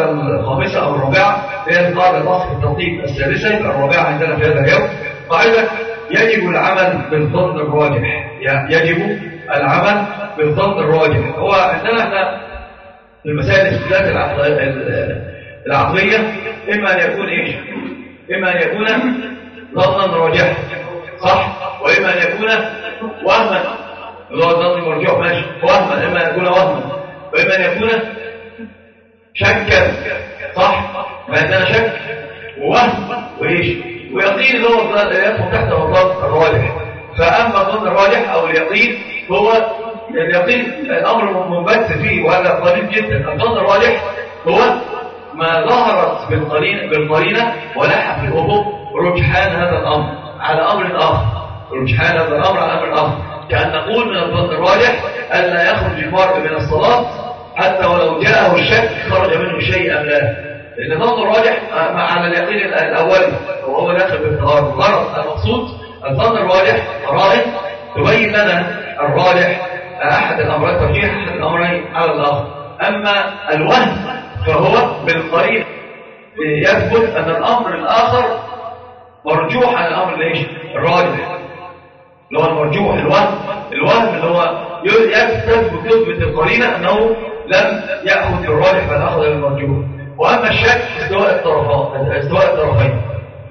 القاعدة الخامسة أو الرابعة هي القاعدة الأصل التطبيق السادسة الرابعة عندنا في هذا اليوم. قاعدة يجب العمل بالظن الراجح. يجب العمل بالظن الراجح. هو عندنا إحنا في المسائل الاستدلالات العقلية إما أن يكون إيش؟ إما أن يكون ظنا راجحا صح؟ وإما أن يكون وهما. اللي هو الظن المرجوح ماشي. وهما. إما أن يكون وهما. وإما أن يكون شكا صح؟ فعندنا شك ووهم وإيش؟ ويقين اللي هو يدخل تحت الظن الراجح. فأما الظن الراجح أو اليقين هو اليقين الأمر منبت فيه وهذا قليل جدا. الظن الراجح هو ما ظهرت بالقرينة, بالقرينة ولح في الأفق رجحان هذا الأمر. على أمر آخر. رجحان هذا الأمر على أمر آخر. كأن نقول من الظن الراجح ألا يخرج المرء من الصلاة حتى ولو جاءه الشك خرج منه شيء أم لا. لأن الظن الراجح على اليقين الأولي وهو داخل بالطهارة الغرض المقصود الظن الراجح قرائن تبين لنا الراجح أحد الأمرين ترجيح أحد الأمرين على الآخر. أما الوهم فهو بالقريب يثبت أن الأمر الآخر مرجوح عن الأمر ليش الراجح. اللي هو المرجوح الوهم. الوهم اللي هو يثبت يثبت القرينة أنه لم يأخذ الراجح بل أخذ المرجوح وأما الشك استواء الطرفان استواء الطرفين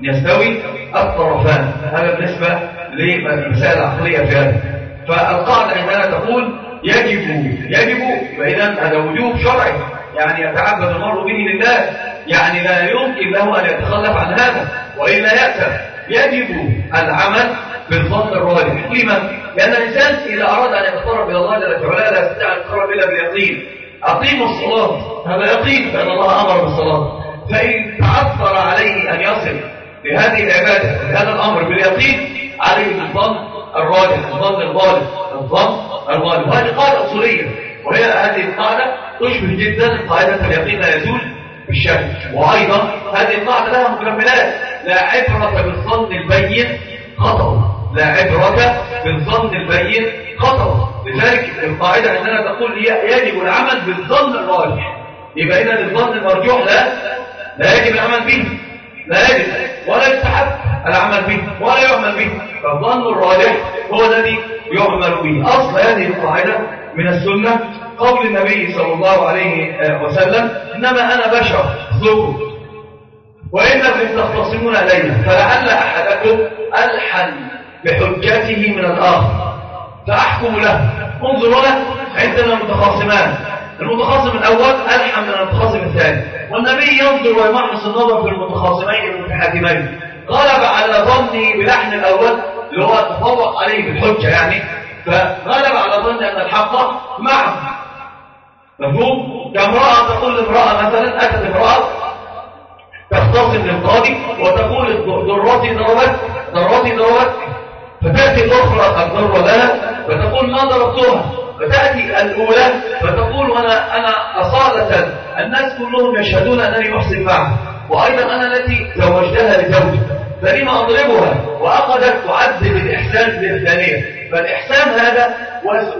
يستوي الطرفان. هذا بالنسبة للمسائل العقلية في هذا. فالقاعدة عندنا تقول يجب يجب فإذا هذا وجوب شرعي. يعني يتعبد المرء به لله. يعني لا يمكن له أن يتخلف عن هذا وإلا يأتى. يجب العمل بالظن الراجح. لما؟ لأن الإنسان إذا أراد أن يتقرب إلى الله جل وعلا لا يستطيع أن يتقرب إلا باليقين. أقيموا الصلاة. هذا يقين بأن الله أمر بالصلاة. فإن تعثر عليه أن يصل لهذه العبادة لهذا الأمر باليقين عليه الظن الراجح الظن الغالب الظن الغالب. وهذه قاعدة أصولية. وهي هذه القاعدة تشبه جدا قاعدة اليقين لا يزول بالشك وأيضا هذه القاعدة لها مكملات. لا عبرة بالظن البين خطأ. لا عبرة بالظن البين خطأ. لذلك القاعدة عندنا تقول يجب العمل بالظن الراجح. يبقى إذا الظن المرجوح لا لا يجب العمل به. لا يجب. ولا يستحب العمل به ولا يعمل به. فالظن الراجح هو الذي يعمل به. أصل هذه القاعدة من السنة قول النبي صلى الله عليه وسلم إنما أنا بشر ذكر وإنكم تختصمون إلينا فلعل أحدكم ألحن بحجته من الآخر فأحكم له. انظروا له عندنا متخاصمان المتخاصم الأول ألحن من المتخاصم الثاني. والنبي ينظر ويمحص النظر في المتخاصمين المتحاكمين غلب على ظني بلحن الأول اللي هو تفوق عليه بالحجة يعني. فغلب على ظني أن الحق معه. مفهوم؟ كامرأة تقول لامرأة مثلا أتت امرأة تختصم للقاضي وتقول ضراتي ضربت ضراتي ضربت فتأتي الأخرى الضرة لها فتقول ما ضربتها. فتأتي الأولى فتقول أنا, أنا أصالة. الناس كلهم يشهدون أنني محسن معها وأيضا أنا التي زوجتها لزوجي. فلما أضربها؟ وأخذت تعذب الإحسان بالثانية فالإحسان هذا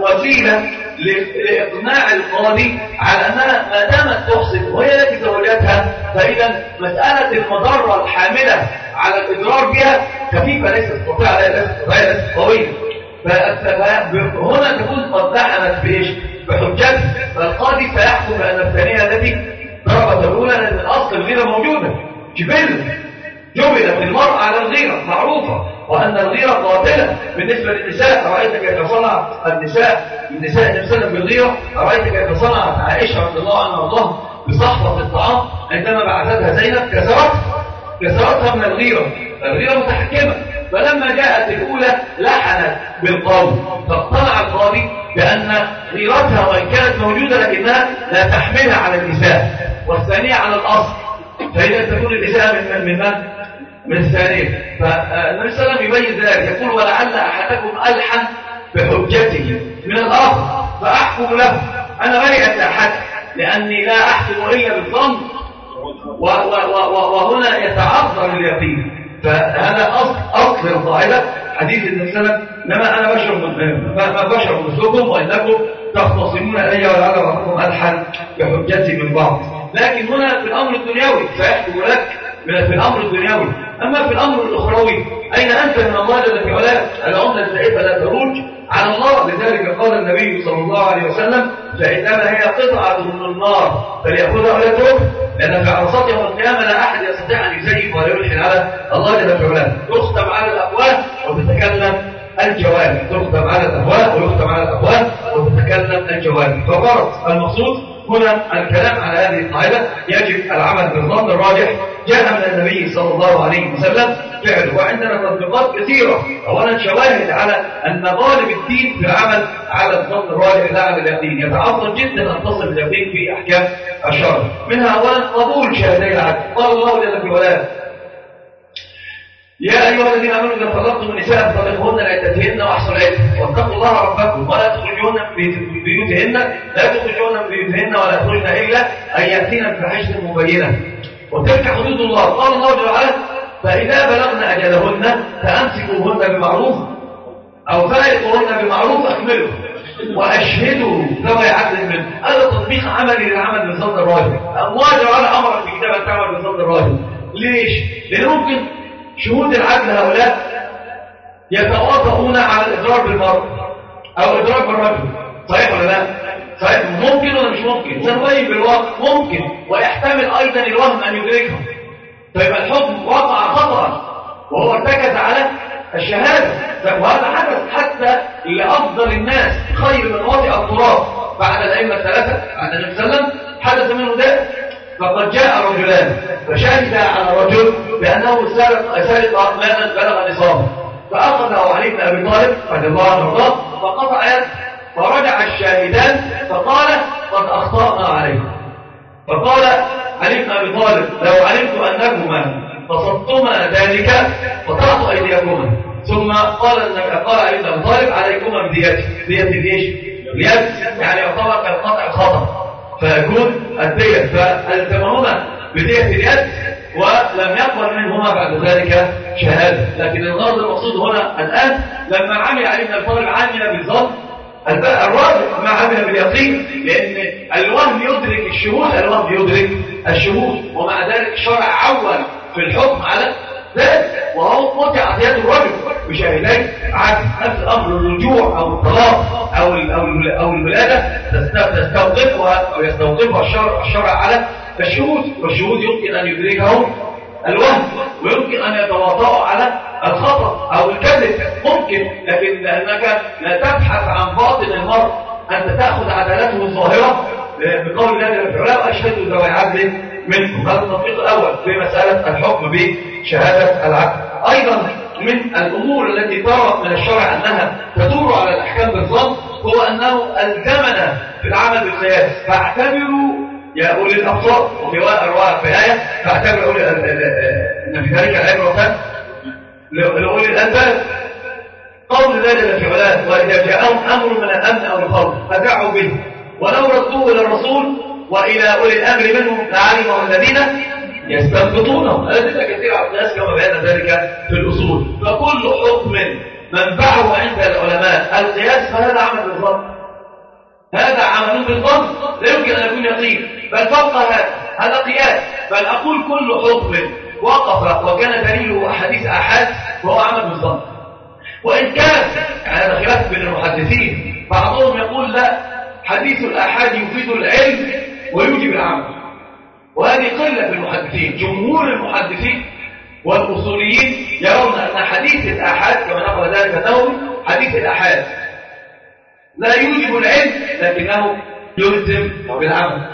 وسيلة لإقناع القاضي على أنها ما دامت تحسن وهي التي زوجتها. فإذا مسألة المضرة الحاملة على الإضرار بها خفيفة ليست تستطيع ليست قوية فهنا تكون قد لحنت بإيش؟ بحجته فالقاضي سيحكم بأن الثانية التي ضربت الأولى لأن الأصل الغيرة موجودة. جبل. جبلت المرأة على الغيرة معروفة. وأن الغيرة قاتلة. بالنسبة للنساء رأيت كيف صنع النساء؟ النساء نفسنا بالغيرة. رأيت كيف صنعت عائشة رضي الله عنها الله بصحبة الطعام. عندما بعثتها زينب كسرت كسرتها من الغيرة الغيرة متحكمة. فلما جاءت الأولى لحنت بالقول فاقتنع القاضي بأن غيرتها وإن كانت موجودة لكنها لا تحملها على النساء. والثانية على الأصل فإذا تكون النساء من من من؟ من؟ الثانية. فالنبي صلى الله عليه وسلم يبين ذلك يقول ولعل أحدكم ألحن بحجته. من الآخر فأحكم له أنا برئت أحد لأني لا أحكم إلا بالظن وهنا يتعذر اليقين. فهذا أصل أصل القاعدة. حديث النبي صلى إنما أنا بشر ما بشر مثلكم وإنكم تختصمون إلي ولعل بعضكم ألحن بحجتي من بعض. لكن هنا في الأمر الدنيوي سيحكم لك في الأمر الدنيوي. أما في الأمر الأخروي أين أنت من الله جل في علاه العملة الزائفة لا تروج. على الله. لذلك قال النبي صلى الله عليه وسلم فإنما هي قطعة من النار فليأخذها ولا ترك لأن في عرصات يوم القيامة لا أحد يستطيع أن يزيف ولا يلحن على الله جل في علاه. تختم على الأقوال وتتكلم الجواب تختم على الأهواء ويختم على الأقوال وتتكلم الجواب فغرض المقصود هنا الكلام على هذه القاعدة يجب العمل بالظن الراجح. جاء من النبي صلى الله عليه وسلم فعله وعندنا تطبيقات كثيرة. أولا شواهد على أن غالب الدين في العمل على الظن الراجح لا على اليقين. يتعظم جدا أن تصل اليقين في أحكام الشرع. منها أولا قبول شهادين العدل. قال الله جل في علاه يا أيها الذين آمنوا إذا طلقتم النساء فطلقوهن لعدتهن العدة واتقوا الله ربكم ولا تخرجوهن من بيوتهن. لا تخرجوهن من بيوتهن ولا يخرجن إلا أن يأتين بفاحشة مبينة. وتلك حدود الله. قال الله جل وعلا فإذا بلغن أجلهن فأمسكوهن بمعروف أو فارقوهن بمعروف أكملوا وأشهدوا ذوي عدل منه. هذا تطبيق عملي للعمل بصد الراجل الله وعلا أمرك في كتاب أن تعمل بصد الراجل ليش؟ لأن ممكن شهود العدل هؤلاء يتواطؤون على الإضرار بالمرء أو الإضرار بالرجل صحيح ولا لا؟ صحيح. ممكن ولا مش ممكن؟ سنوي بالواقع ممكن. ويحتمل أيضا الوهم أن يدركه. فيبقى الحكم وقع خطأ وهو ارتكز على الشهادة. وهذا حدث حتى لأفضل الناس خير من واطئ التراب بعد الأئمة الثلاثة. بعد النبي صلى الله عليه وسلم حدث منه ذلك فقد جاء رجلان. فشهد على رجل بأنه سرق سرق مالا بلغ نصابه. فأخذه علي بن أبي طالب رضي الله عنه وارضاه فقطع يده فرجع الشاهدان فقال قد أخطأنا عليه فقال علي بن أبي طالب لو علمت أنكما قصدتما ذلك قطعت أيديكما. ثم قال قال علي بن أبي طالب عليكما بديتي بدية إيش؟ يعني يعتبر كالقطع خطأ فيكون الدية. فالتمهما بدية اليد ولم يقبل منهما بعد ذلك شهادة. لكن الغرض المقصود هنا الآن لما عمل علي بن الفضل عمل بالظن الراجح ما عمل باليقين لأن الوهم يدرك الشهود الوهم يدرك الشهود. ومع ذلك الشرع عول في الحكم على ذلك وهو قطع يد الرجل بشاهدين عكس الامر الرجوع أو الطلاق أو أو الولادة. تستوقفها أو يستوقفها الشرع الشرع على الشهود والشهود يمكن أن يدركهم الوهم ويمكن أن يتواطؤوا على الخطأ أو الكذب. ممكن لكن لأنك لا تبحث عن باطن المرء أنت تأخذ عدالته الظاهرة بقول الله جل وعلا واشهدوا ذوي عدل منكم. هذا التطبيق الأول في مسألة الحكم بشهادة العدل. أيضا من الأمور التي طرت من الشرع أنها تدور على الأحكام بالظن هو أنه الزمنا في العمل بالقياس. فاعتبروا يا أولي الأبصار وفي رواية في آية فاعتبر أولي أن في ذلك العبرة لأولي الألباب. قول ذلك في علاه وإذا جاءهم أمر من الأمن أو الخوف فدعوا به. ولو ردوه إلى الرسول وإلى أولي الأمر منهم لعلمه الذين يستنبطونه أدلة كثيرة على الناس كما بيان ذلك في الأصول؟ فكل حكم منفعه عند العلماء. القياس فهذا عمل بالظن هذا عمل بالظن لا يمكن أن يكون يقين. بل فوق هذا. هذا قياس. بل أقول كل حكم وقف وكان دليله أحاديث أحد وهو عمل بالظن وإن كان هذا خلاف بين المحدثين بعضهم يقول لا حديث الأحاد يفيد العلم ويوجب العمل. وهذه قلة في المحدثين جمهور المحدثين والأصوليين يرون حديث الأحاد كما نقل ذلك النووي حديث الأحاد. لا يوجب العلم لكنه يلزم بالعمل.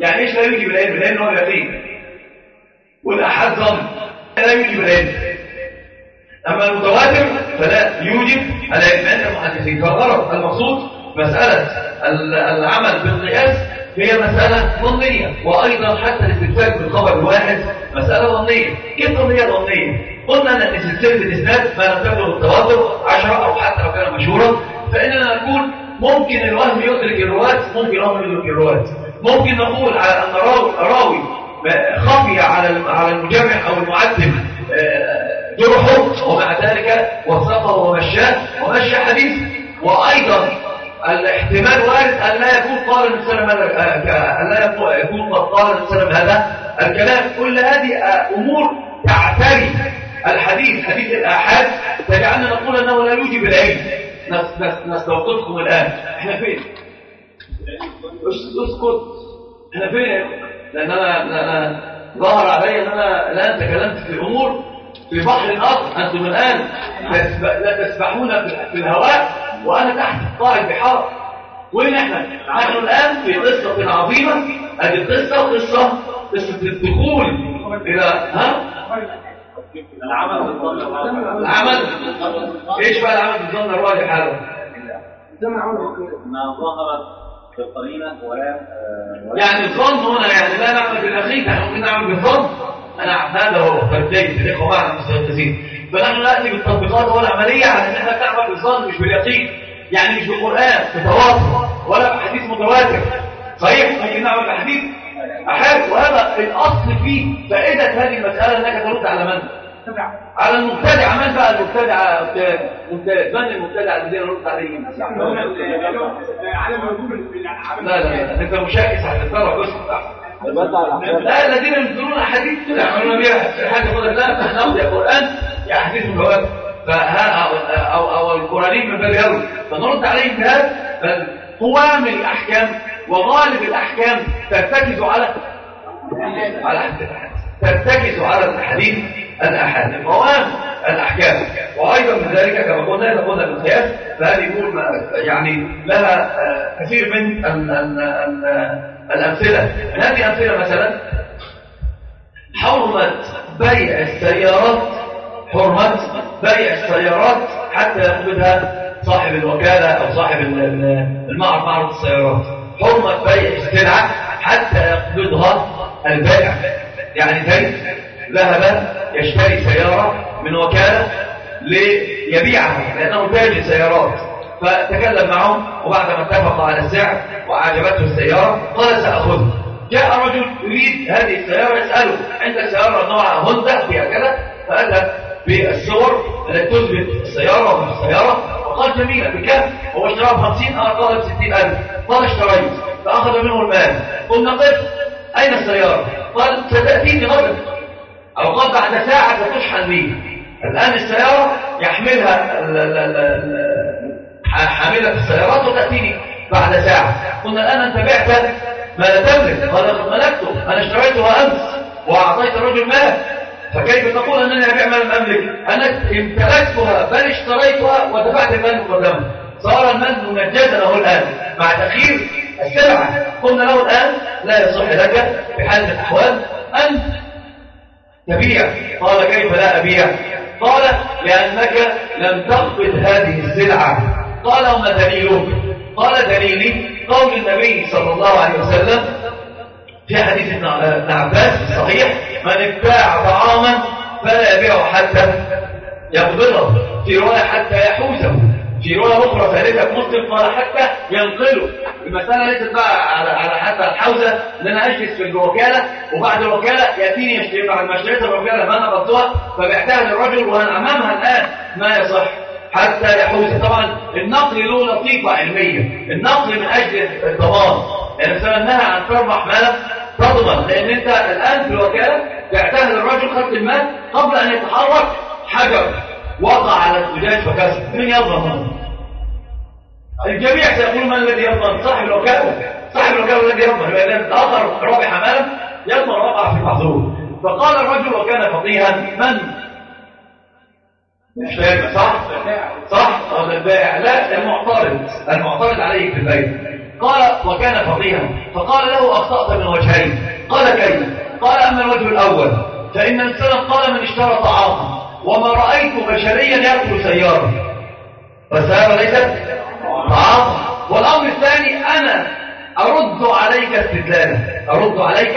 يعني إيش لا يوجب العلم؟ العلم هو اليقين. والأحاد ظن لا يوجب العلم. أما المتواتر فلا يوجب العلم. عند المحدثين فالغرض المقصود مسألة العمل بالقياس هي مسألة ظنية وأيضا حتى الاستفسار بالخبر الواحد مسألة ظنية. كيف ظنية؟ ظنية؟ قلنا أن سلسلة الإسناد ما لم التواتر عشرة أو حتى لو كان مشهورا. فإننا نقول ممكن الوهم يدرك الرواة ممكن الوهم يدرك الرواة ممكن نقول على أن راوي خفي على على المجمع أو المعدل جرحه ومع ذلك وثقه ومشاه ومشى حديث. وأيضا الاحتمال وارد أن لا يكون قال عليه وسلم أن لا يكون قد قال وسلم هذا الكلام. كل هذه أمور تعتري. الحديث حديث الآحاد تجعلنا نقول أنه لا يوجب العلم. نستوقفكم الآن. إحنا فين؟ اسكت. إحنا فين؟ أنا, أنا ظهر علي أن أنا الان تكلمت في امور في بحر الأرض. أنتم الآن لا تسبحون في الهواء. وأنا تحت قاع البحار وين إحنا نحن الآن في قصة عظيمه ادي قصة قصه قصة الدخول إلى ها؟ العمل. بالظن العمل إيش بقى العمل بالظن الراجح حاله ما ظهرت ولا يعني الظن هنا يعني لا نعمل بالأخير إحنا ممكن نعمل بالظن. أنا هذا هو فالجيد الإخوة معنا المستيقظين فنحن ناتي بالتطبيقات والعملية على ان إحنا نعمل بالظن مش باليقين. يعني مش بالقرآن متواصل ولا بحديث متواتر. صحيح ممكن نعمل بحديث احاد وهذا الأصل فيه. فائده هذه المسألة إنك ترد على من؟ على المبتدع. من بقى المبتدع؟ ممتاز من المبتدع الذين نرد عليهم. لا لا لا أنت مشاكس على الثروه بس. لا الذين ينزلون أحاديث كده يعملون بها حاجة يقول لا يا قران يا أحاديث متواتر فها أو أو القرانين من باب اولى فنرد عليهم بهذا بل قوام الأحكام وغالب الأحكام ترتكز على على ترتكز على الأحاديث الاحاد قوام الأحكام. وأيضا من ذلك كما قلنا إذا قلنا بالقياس فهذه امور يعني لها كثير من الأمثلة. من هذه الامثله مثلا. حرمة بيع السيارات. حرمة بيع السيارات حتى يقبضها صاحب الوكالة أو صاحب المعرض معرض السيارات. حرمة بيع السلعة حتى يقبضها البائع يعني زي ذهب يشتري سيارة من وكالة ليبيعها لأنه تاجر سيارات فتكلم معهم وبعد ما اتفق على السعر وأعجبته السيارة قال سأخذها جاء رجل يريد هذه السيارة يسأله عندك سيارة نوع هوندا؟ فيها كذا. فأذهب بالصور التي تثبت السيارة ومن السيارة وقال جميلة بكم هو اشتراها ب 50 أنا طالب 60000 قال اشتريت. فأخذ منه المال. قلنا قف أين السيارة؟ قال ستأتيني غدا. أو قال بعد ساعة ستشحن لي الآن السيارة يحملها حاملة السيارات وتأتيني بعد ساعة. قلنا الآن أنت بعت ما لا تملك. قال قد ملكته. أنا اشتريتها أمس وأعطيت الرجل مال فكيف تقول أنني أبيع ما لم أملك؟ أنا امتلكتها بل اشتريتها ودفعت المال مقدما صار المال منجزا له الآن. مع تأخير السلعة. قلنا له الآن لا يصح لك في حال من الأحوال أن تبيع. قال كيف لا أبيع؟ قال لأنك لم تقبض هذه السلعة. قال وما دليلك قال دليلي قول النبي صلى الله عليه وسلم. في حديث ابن عباس الصحيح من ابتاع طعاما فلا يبيعه حتى يقبضه في رواية حتى يحوزه. في رواية أخرى ثالثة مسلم قال حتى ينقله. المسألة ليست بقى على على حتى الحوزة. ان أنا أجلس في الوكالة. وبعد الوكالة يأتيني يشتري بعد ما اشتريت الوكالة ما نقضتها فبعتها للرجل وأنا أمامها الآن. ما يصح؟ حتى يحوز طبعا النقل له لطيفة علمية. النقل من أجل الضمان. يعني نهى عن تربح مالا تضمن لأن أنت الآن في الوكالة بعتها للرجل خدت المال قبل أن يتحرك حجر. وقع على الزجاج فكسر من يضمن الجميع سيقول من الذي يضمن صاحب الوكالة. صاحب الوكالة الذي يضمن لأن آخر رابح مالا يضمن وقع في المحظور. فقال الرجل وكان فقيها من؟ مش فاهم. صح؟ صح؟ أو البائع. لا المعترض. المعترض عليه في البيع قال وكان فقيها. فقال له أخطأت من وجهين. قال كيف؟ قال أما الوجه الأول. فإن الانسان قال من اشترى طعاما. وما رأيت بشريا يأكل سيارة. فالسيارة ليست طعام. والأمر الثاني أنا أرد عليك استدلالا. أرد عليك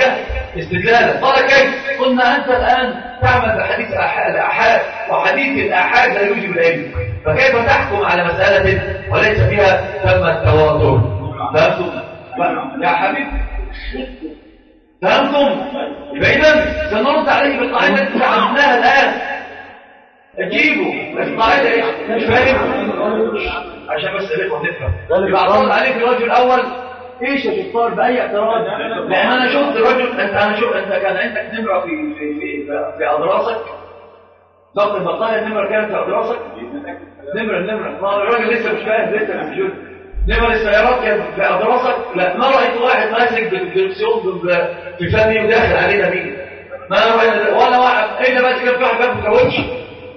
استدلالا قال كيف؟ قلنا أنت الآن تعمل بحديث الآحاد وحديث الآحاد لا يوجب العلم. فكيف تحكم على مسألة وليس فيها تم التواتر فهمتم؟ يا حبيب فهمتم؟ إذا سنرد عليه بالقاعدة التي تعلمناها الآن. اجيبه القاعده إيه؟ مش فاهم. عشان بس تفهم. يبقى عليك الرجل الأول إيش هتختار بأي اعتراض؟ لأن أنا شفت رجل أنت أنا شفت أنت كان عندك نمرة في في في, في اضراسك ضغط البطانيه النمره كانت في اضراسك نمرة هو الراجل لسه مش فاهم لسه مش موجود نمر السيارات كانت في اضراسك لا ما رأيت واحد ماسك بالدركسيون في فمي وداخل علينا بيه ما ولا واحد. كان في واحد باب كاوتش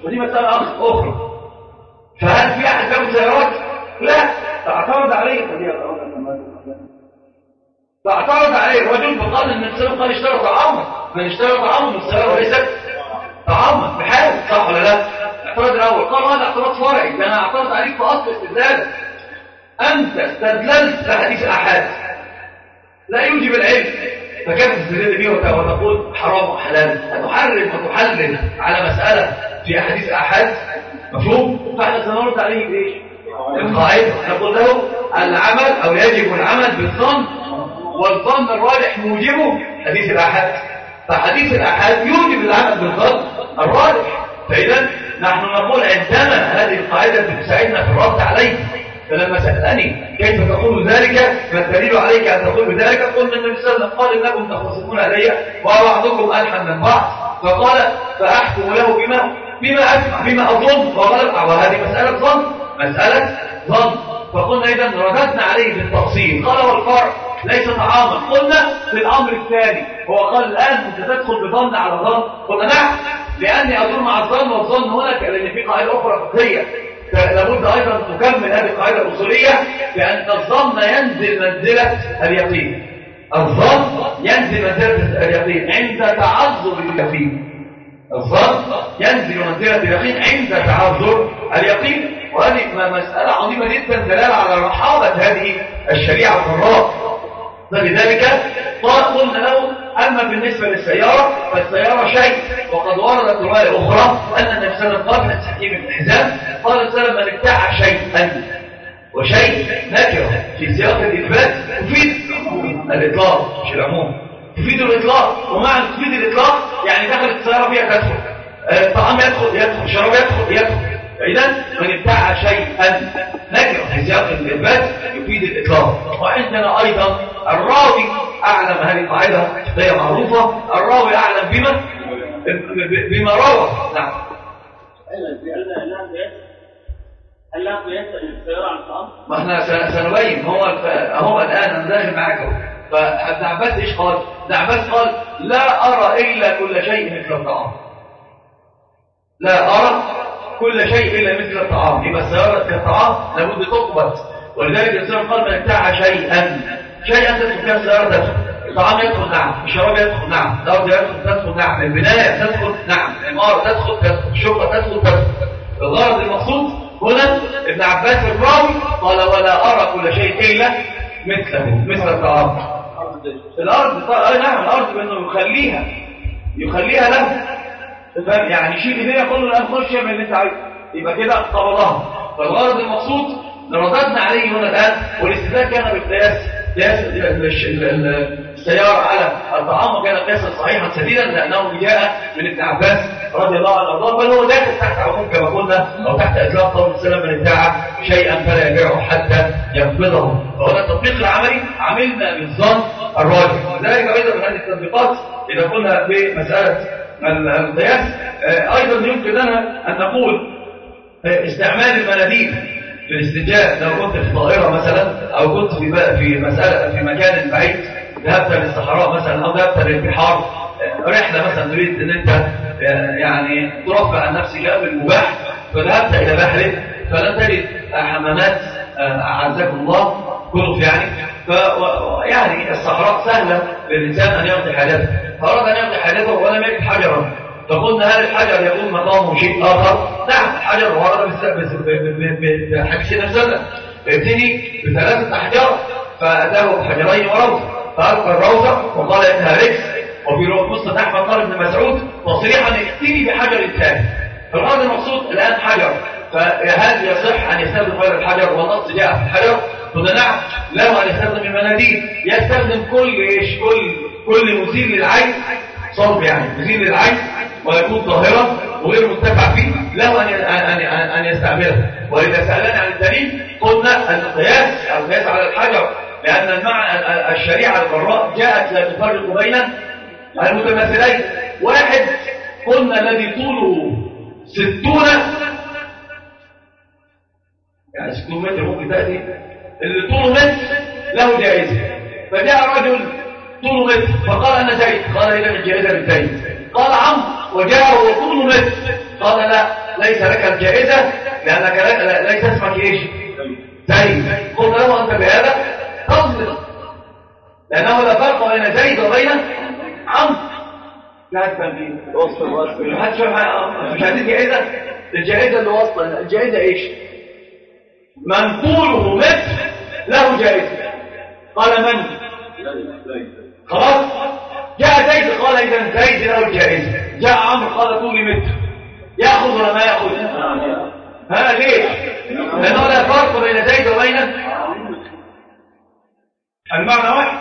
ودي مسألة أخرى. فهل في أحد باب سيارات لا. تعترض عليه. فدي فاعترض عليه الرجل فقال إن السلام قال اشترى طعاما من اشترى طعاما السلام وليست طعاما بحال. صح ولا لا؟ اعترض الأول. قال هذا اعتراض فرعي. أنا اعترض عليك في أصل استدلالك أنت استدللت بحديث احاد لا يوجب العلم. فكيف تستدل به وتقول؟ حرام وحلال. هتحرم وتحلل على مسألة في احاديث احاد مفهوم؟ فاحنا سنرد عليه بإيش؟ القاعده نقول له العمل أو يجب العمل بالظن والظن الراجح موجبه حديث الأحد فحديث الأحد يوجب العمل بالظن الراجح. فإذا نحن نقول عندنا هذه القاعدة تساعدنا في الرد عليه. فلما سألني كيف تقول ذلك؟ ما الدليل عليك أن تقول بذلك قلنا النبي صلى الله عليه وسلم قال إنكم تختصمون علي وبعضكم ألحن من بعض. فقال فأحكم له بما بما أسمع بما أظن. وغلب وهذه مسألة ظن. مسألة ظن. فقلنا إذا رددنا عليه بالتفصيل. قال والفرع ليس طعاما قلنا في الأمر الثاني هو قال الآن أنت تدخل بظن على ظن. قلنا نعم لأني أدور مع الظن والظن هنا لأن في قاعدة أخرى فقهية. لابد أيضا تكمل هذه القاعدة الأصولية بأن الظن ينزل منزلة اليقين. الظن ينزل منزلة اليقين عند تعذر اليقين. الظن ينزل منزلة اليقين عند تعذر اليقين. وهذه مسألة عظيمة جدا دلالة على رحابة هذه الشريعة الحراء فلذلك قلنا له أما بالنسبة للسيارة فالسيارة شيء. وقد وردت رواية أخرى أن النبي صلى الله عليه وسلم من تحكيم الحزام قال صلى الله عليه وسلم ابتاع شيئا وشيء نكرة في سياق الإثبات تفيد الإطلاق مش العموم. تفيد الإطلاق ومعنى تفيد الإطلاق يعني دخلت السيارة فيها تدخل. الطعام يدخل يدخل شراب يدخل يدخل. فإذا من ابتاع شيئا نكر في سياق الإثبات يفيد الإطلاق. وعندنا أيضا الراوي أعلم هذه القاعدة هي معروفة. الراوي أعلم بما؟ بما روى. نعم. هل لا يسأل السيارة عن الطعام؟ ما إحنا سنبين. هو هو الآن أنا داخل معاك فابن عباس إيش قال؟ ابن عباس قال لا أرى إلا كل شيء مثل الطعام. لا أرى كل شيء إلا مثل الطعام. يبقى السيارة كالطعام لابد تقبض. ولذلك الإسلام قال من ابتاع شيئا. شيئا تدخل فيها تدخل الطعام يدخل نعم. الشراب يدخل نعم. الأرض يدخل تدخل نعم. البناية تدخل نعم. العمارة تدخل تدخل. الشرطة تدخل تدخل. الغرض المقصود هنا ابن عباس الراوي قال ولا أرى كل شيء إلا مثله مثل الطعام. الأرض نعم الأرض بأنه يخليها يخليها له. يعني شيل ايديا كله الان خش من اللي انت عايزه. يبقى كده قبضها فالغرض المقصود رددنا عليه هنا الآن والاستدلال كان بالقياس قياس السيارة على الطعام وكان قياسا صحيحا سديدا لأنه جاء من ابن عباس رضي الله عنه وأرضاه بل هو داخل تحت عموم كما قلنا أو تحت اطلاق قول السلام من ادعى شيئا فلا يبيعه حتى ينفذه فهنا التطبيق العملي عملنا بالظن الراجح. ذلك أيضا من هذه التطبيقات إذا قلنا في مسألة القياس. أيضا يمكن لنا أن نقول استعمال المناديل في الاستنجاء. لو كنت في طائرة مثلا أو كنت في في مسألة في مكان بعيد ذهبت للصحراء مثلا أو ذهبت للبحار رحلة مثلا تريد إن أنت يعني ترفع عن نفسك بالمباح فذهبت إلى بحر فلم تجد حمامات أعزكم الله كلف يعني. ف يعني الصحراء سهلة للإنسان أن يقضي حاجته فأراد أن يقضي حاجته ولم يجد حجرا. فقلنا هل الحجر يكون مقامه شيء آخر؟ نعم الحجر ورد بحديث نفسنا ابتدي بثلاثة أحجار فأتاه بحجرين وروثة. فألقى الروثة وقال إنها ركس وفي رواية مسلم أحمد قال ابن مسعود تصريحا ائتني بحجر ثاني فالغرض المقصود الآن حجر. فهل يصح أن يستخدم غير الحجر؟ والنص جاء في الحجر؟ قلنا نعم. له أن يستخدم المناديل. يستخدم كل إيش؟ كل كل مزيل للعين صرف يعني مزيل للعين ويكون ظاهرة وغير منتفع فيه. له أن أن أن أن يستعمله. وإذا سألنا عن الدليل قلنا القياس القياس على الحجر لأن المعنى الشريعة القراء جاءت لا تفرق بين المتماثلين واحد قلنا الذي طوله ستون يعني ستون متر ممكن تأتي اللي طوله متر له جائزة. فجاء رجل طوله متر فقال أنا زيد قال إذا الجائزة للزيد قال عم. وجاء وطوله متر قال لا ليس لك الجائزة لأنك ليس اسمك إيش؟ زيد قلت له أنت بهذا؟ تصدق لأنه لا فرق بين زيد وبين عم. لا تفهم وصف الوصف مش عايزين جائزة؟ الجائزة اللي وصل الجائزة إيش؟ من طوله متر له. جائزة قال من؟ خلاص. جاء زيد قال إذا زيد له الجائزة جاء عمرو قال طولي متر يأخذ ولا ما يأخذ؟ ها ليه لأنه لا فرق بين زيد وبين المعنى واحد.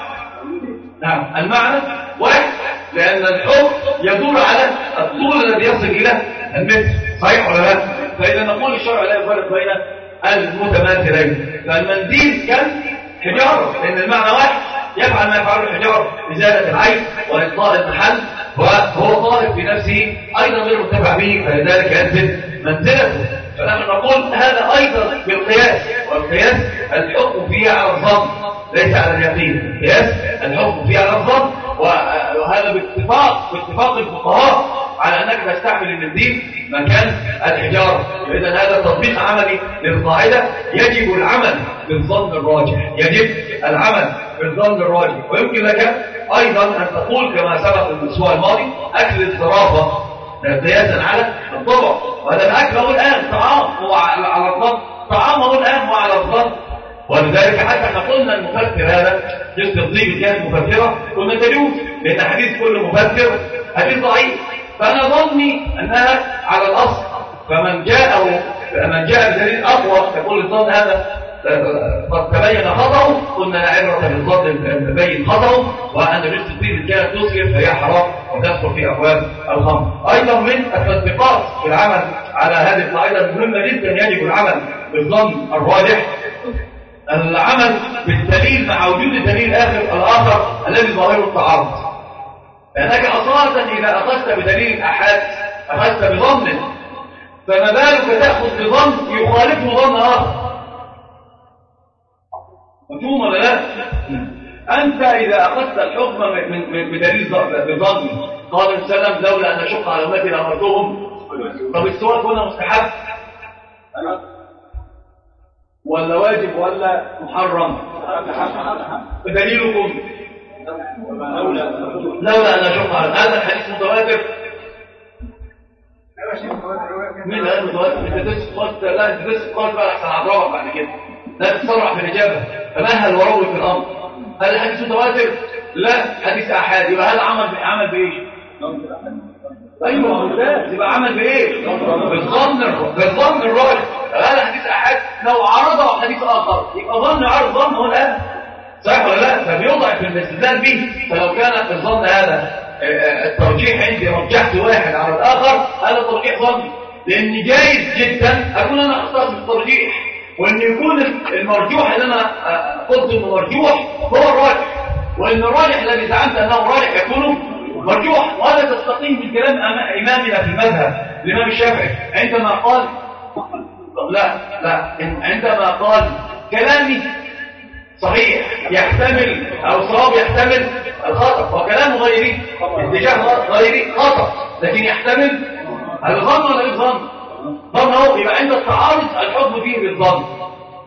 نعم المعنى واحد. لأن الحكم يدور على الطول الذي يصل إلى المتر. صحيح ولا لا؟ فإذا نقول الشرع لا يفرق بين المتماثلين. فالمنديل كان حجارة لأن المعنى واحد يفعل ما يفعله الحجارة إزالة العين وإطلاق المحل وهو طالب بنفسه أيضا غير متبع به فلذلك ينزل منزلته فنحن نقول هذا أيضا بالقياس والقياس الحكم فيه على الظن ليس على اليقين. قياس الحكم فيه على الظن وهذا باتفاق باتفاق الفقهاء. على أنك تستعمل المنديل مكان الحجارة. إذا هذا تطبيق عملي للقاعدة يجب العمل بالظن الراجح. يجب العمل بالظن الراجح. ويمكن لك أيضا أن تقول كما سبق في الأسبوع الماضي أكل الزرافة قياسا على الطبع وهذا الأكل هو الآن طعام هو على الظن طعام هو الآن هو على الظن ولذلك حتى قلنا المفكر هذا جزء الطيب كانت مفكرة. كنا تجوز لأن حديث كل مفكر. حديث ضعيف. فأنا ظني أنها على الأصل فمن جاء من جاء بدليل أقوى تقول الظن هذا قد تبين خطأه قلنا لا عبرة بالظن تبين خطأه وأن رزق الطيب كانت تسكر فهي حرام وتدخل في أبواب الخمر. أيضا من التطبيقات في العمل على هذه القاعدة المهمة جدا يجب العمل بالظن الراجح. العمل بالدليل مع وجود الدليل آخر الآخر الذي ظاهره التعارض. لأنك أصالة إذا أخذت بدليل أحد أخذت بظن فما بالك تأخذ بظن يخالفه ظن آخر. مفهوم ولا لا؟ أنت إذا أخذت الحكم بدليل بظن قال السلام لولا أن أشق على أمتي لأمرتهم. طب السؤال هنا مستحب. ولا واجب ولا محرم؟ دليلكم لولا أن أشق على هذا الحديث متواتر مين قال متواتر انت تسقط لا انت تسقط بقى احسن هضربك بعد كده. لا تتسرع في الإجابة. تمهل وروي في الامر هل الحديث متواتر لا. حديث احاد يبقى هذا عمل عمل بايش أيوه. ممتاز يبقى عمل بإيه؟ بالظن بالظن الراجح. هذا حديث احاد لو عرضه حديث آخر يبقى ظن عرض. ظن هو الآن. صح ولا لا؟ فبيوضع في الاستدلال به فلو كان في الظن هذا الترجيح عندي رجحت واحد على الآخر هذا ترجيح ظني. لأن جايز جدا أكون أنا في الترجيح. وأن يكون المرجوح اللي أنا قلت أنه مرجوح هو الراجح. وأن الراجح الذي زعمت أنه راجح يكون مرجوح. وهذا تستقيم بالكلام إمامنا في المذهب الإمام الشافعي. عندما قال لا لا عندما قال كلامي صحيح. يحتمل أو صواب يحتمل الخطأ. وكلام غيري. اتجاه غيري خطأ. لكن يحتمل الظن ولا الظن ظن هو يبقى عند التعارض الحكم فيه بالظن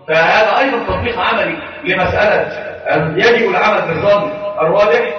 فهذا أيضا تطبيق عملي لمسألة يجب العمل بالظن الراجح